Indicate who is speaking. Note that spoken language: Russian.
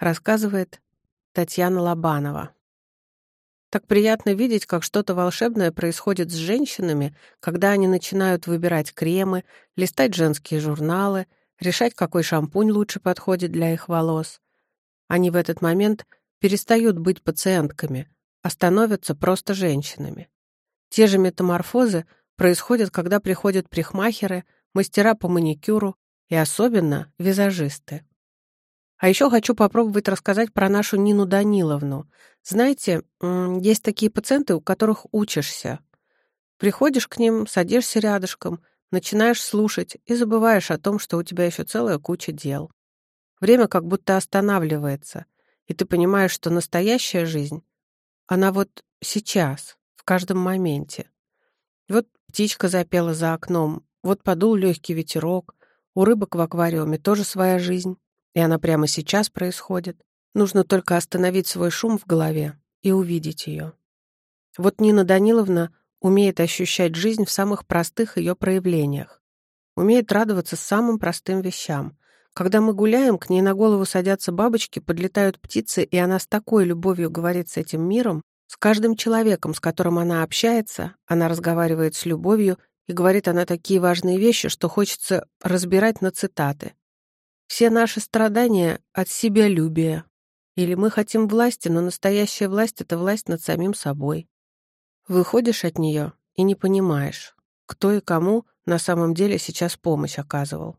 Speaker 1: рассказывает Татьяна Лобанова. Так приятно видеть, как что-то волшебное происходит с женщинами, когда они начинают выбирать кремы, листать женские журналы, решать, какой шампунь лучше подходит для их волос. Они в этот момент перестают быть пациентками, а становятся просто женщинами. Те же метаморфозы происходят, когда приходят прихмахеры, мастера по маникюру и особенно визажисты. А еще хочу попробовать рассказать про нашу Нину Даниловну. Знаете, есть такие пациенты, у которых учишься. Приходишь к ним, садишься рядышком, начинаешь слушать и забываешь о том, что у тебя еще целая куча дел. Время как будто останавливается, и ты понимаешь, что настоящая жизнь, она вот сейчас, в каждом моменте. Вот птичка запела за окном, вот подул легкий ветерок, у рыбок в аквариуме тоже своя жизнь, и она прямо сейчас происходит. Нужно только остановить свой шум в голове и увидеть ее. Вот Нина Даниловна умеет ощущать жизнь в самых простых ее проявлениях. Умеет радоваться самым простым вещам. Когда мы гуляем, к ней на голову садятся бабочки, подлетают птицы, и она с такой любовью говорит с этим миром, с каждым человеком, с которым она общается, она разговаривает с любовью, и говорит она такие важные вещи, что хочется разбирать на цитаты. Все наши страдания от себялюбия. Или мы хотим власти, но настоящая власть — это власть над самим собой. Выходишь от нее и не понимаешь, кто и кому на самом деле сейчас помощь оказывал.